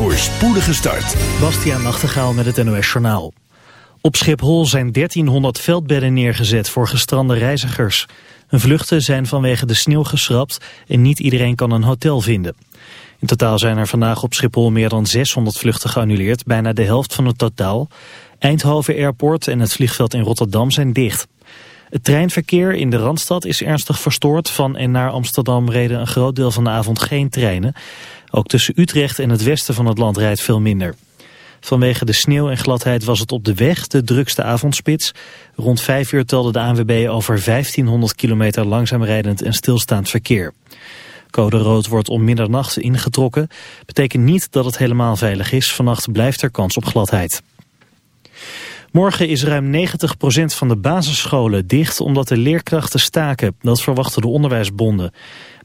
Voor spoedige start. Bastiaan Nachtegaal met het NOS Journaal. Op Schiphol zijn 1300 veldbedden neergezet voor gestrande reizigers. Hun vluchten zijn vanwege de sneeuw geschrapt en niet iedereen kan een hotel vinden. In totaal zijn er vandaag op Schiphol meer dan 600 vluchten geannuleerd, bijna de helft van het totaal. Eindhoven Airport en het vliegveld in Rotterdam zijn dicht. Het treinverkeer in de Randstad is ernstig verstoord. Van en naar Amsterdam reden een groot deel van de avond geen treinen. Ook tussen Utrecht en het westen van het land rijdt veel minder. Vanwege de sneeuw en gladheid was het op de weg de drukste avondspits. Rond 5 uur telde de ANWB over 1500 kilometer langzaam rijdend en stilstaand verkeer. Code rood wordt om middernacht ingetrokken. Betekent niet dat het helemaal veilig is. Vannacht blijft er kans op gladheid. Morgen is ruim 90% van de basisscholen dicht omdat de leerkrachten staken. Dat verwachten de onderwijsbonden.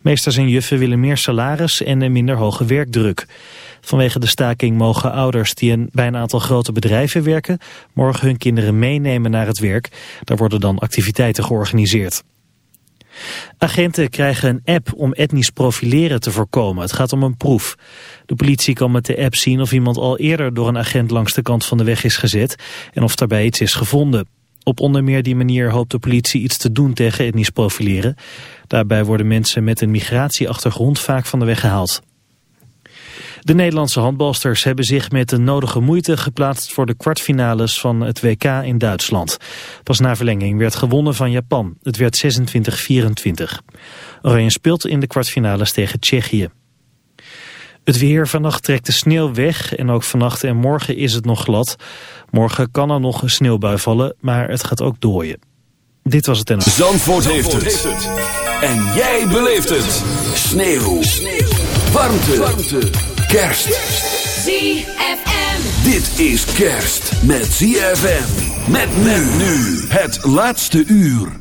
Meesters en juffen willen meer salaris en een minder hoge werkdruk. Vanwege de staking mogen ouders die bij een aantal grote bedrijven werken... morgen hun kinderen meenemen naar het werk. Daar worden dan activiteiten georganiseerd. Agenten krijgen een app om etnisch profileren te voorkomen. Het gaat om een proef. De politie kan met de app zien of iemand al eerder door een agent langs de kant van de weg is gezet en of daarbij iets is gevonden. Op onder meer die manier hoopt de politie iets te doen tegen etnisch profileren. Daarbij worden mensen met een migratieachtergrond vaak van de weg gehaald. De Nederlandse handbalsters hebben zich met de nodige moeite geplaatst voor de kwartfinales van het WK in Duitsland. Pas na verlenging werd gewonnen van Japan. Het werd 26-24. Oranje speelt in de kwartfinales tegen Tsjechië. Het weer vannacht trekt de sneeuw weg en ook vannacht en morgen is het nog glad. Morgen kan er nog een sneeuwbui vallen, maar het gaat ook dooien. Dit was het en... Zandvoort, heeft, het. En jij beleeft het. Sneeuw. sneeuw. Warmte. Warmte. Kerst. ZFM. Dit is kerst met ZFM. Met men nu. Het laatste uur.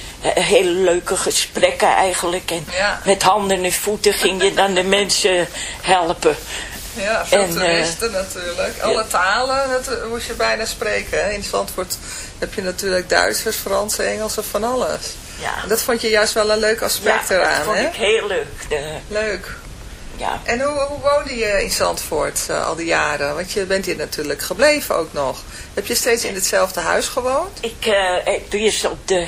hele leuke gesprekken eigenlijk. En ja. met handen en voeten ging je dan de mensen helpen. Ja, veel en, toeristen uh, natuurlijk. Alle talen dat moest je bijna spreken. In Zandvoort heb je natuurlijk Duitsers, Frans, Engels of van alles. Ja. En dat vond je juist wel een leuk aspect ja, eraan, dat vond hè? ik heel leuk. De... Leuk. Ja. En hoe, hoe woonde je in Zandvoort uh, al die jaren? Want je bent hier natuurlijk gebleven ook nog. Heb je steeds in hetzelfde huis gewoond? Ik uh, heb eerst op de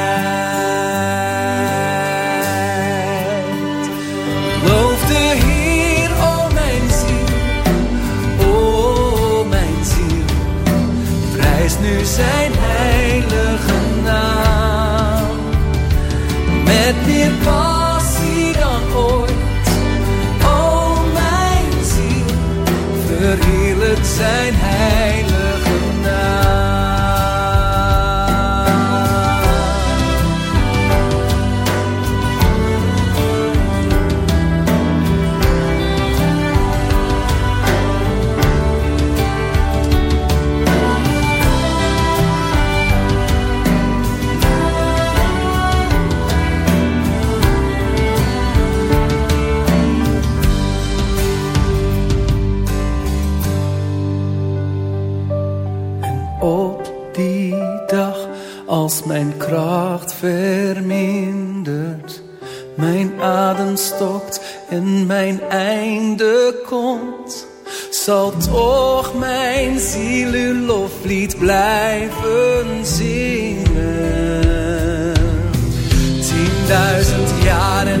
En mijn einde komt, zal toch mijn ziel blijven zingen. Tienduizend jaren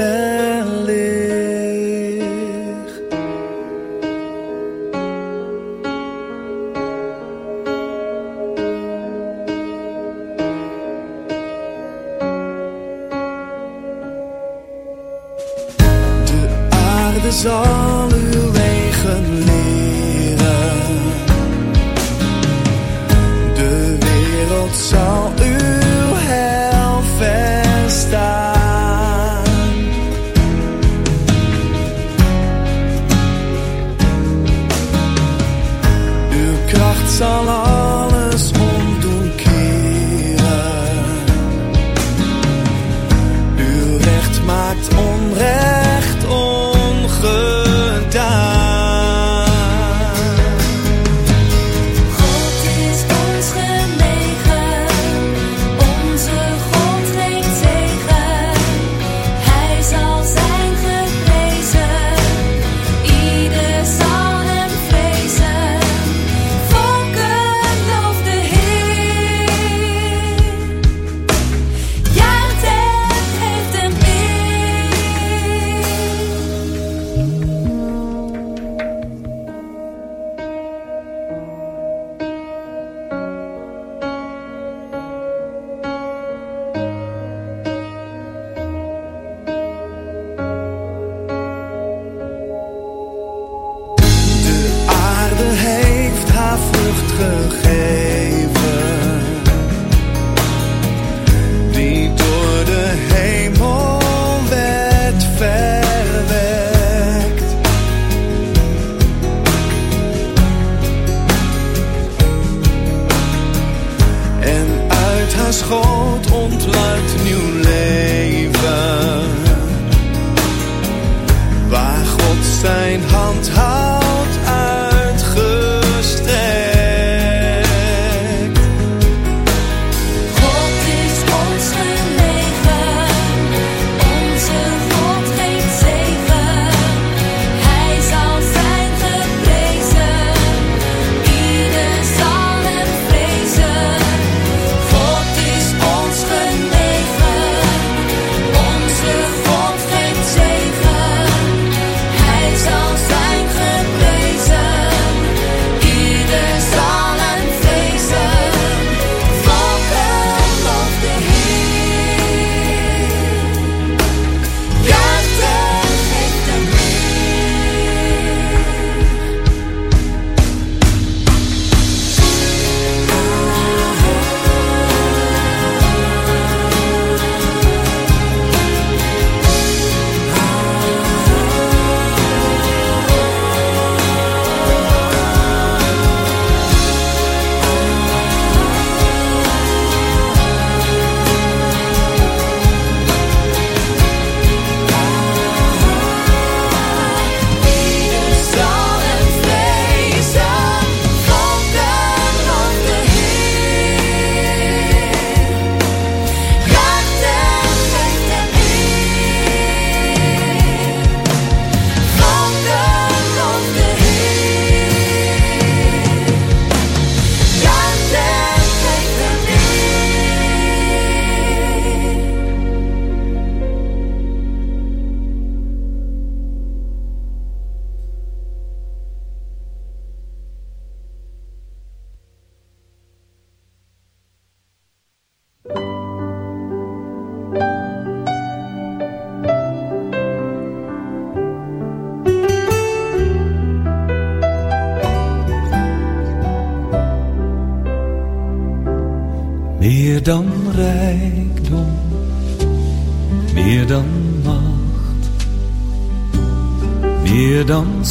fair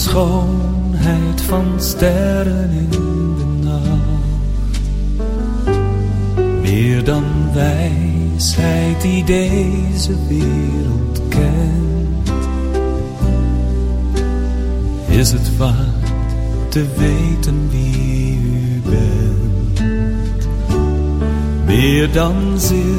schoonheid van sterren in de nacht, meer dan wijsheid die deze wereld kent, is het waard te weten wie u bent. Meer dan zilver,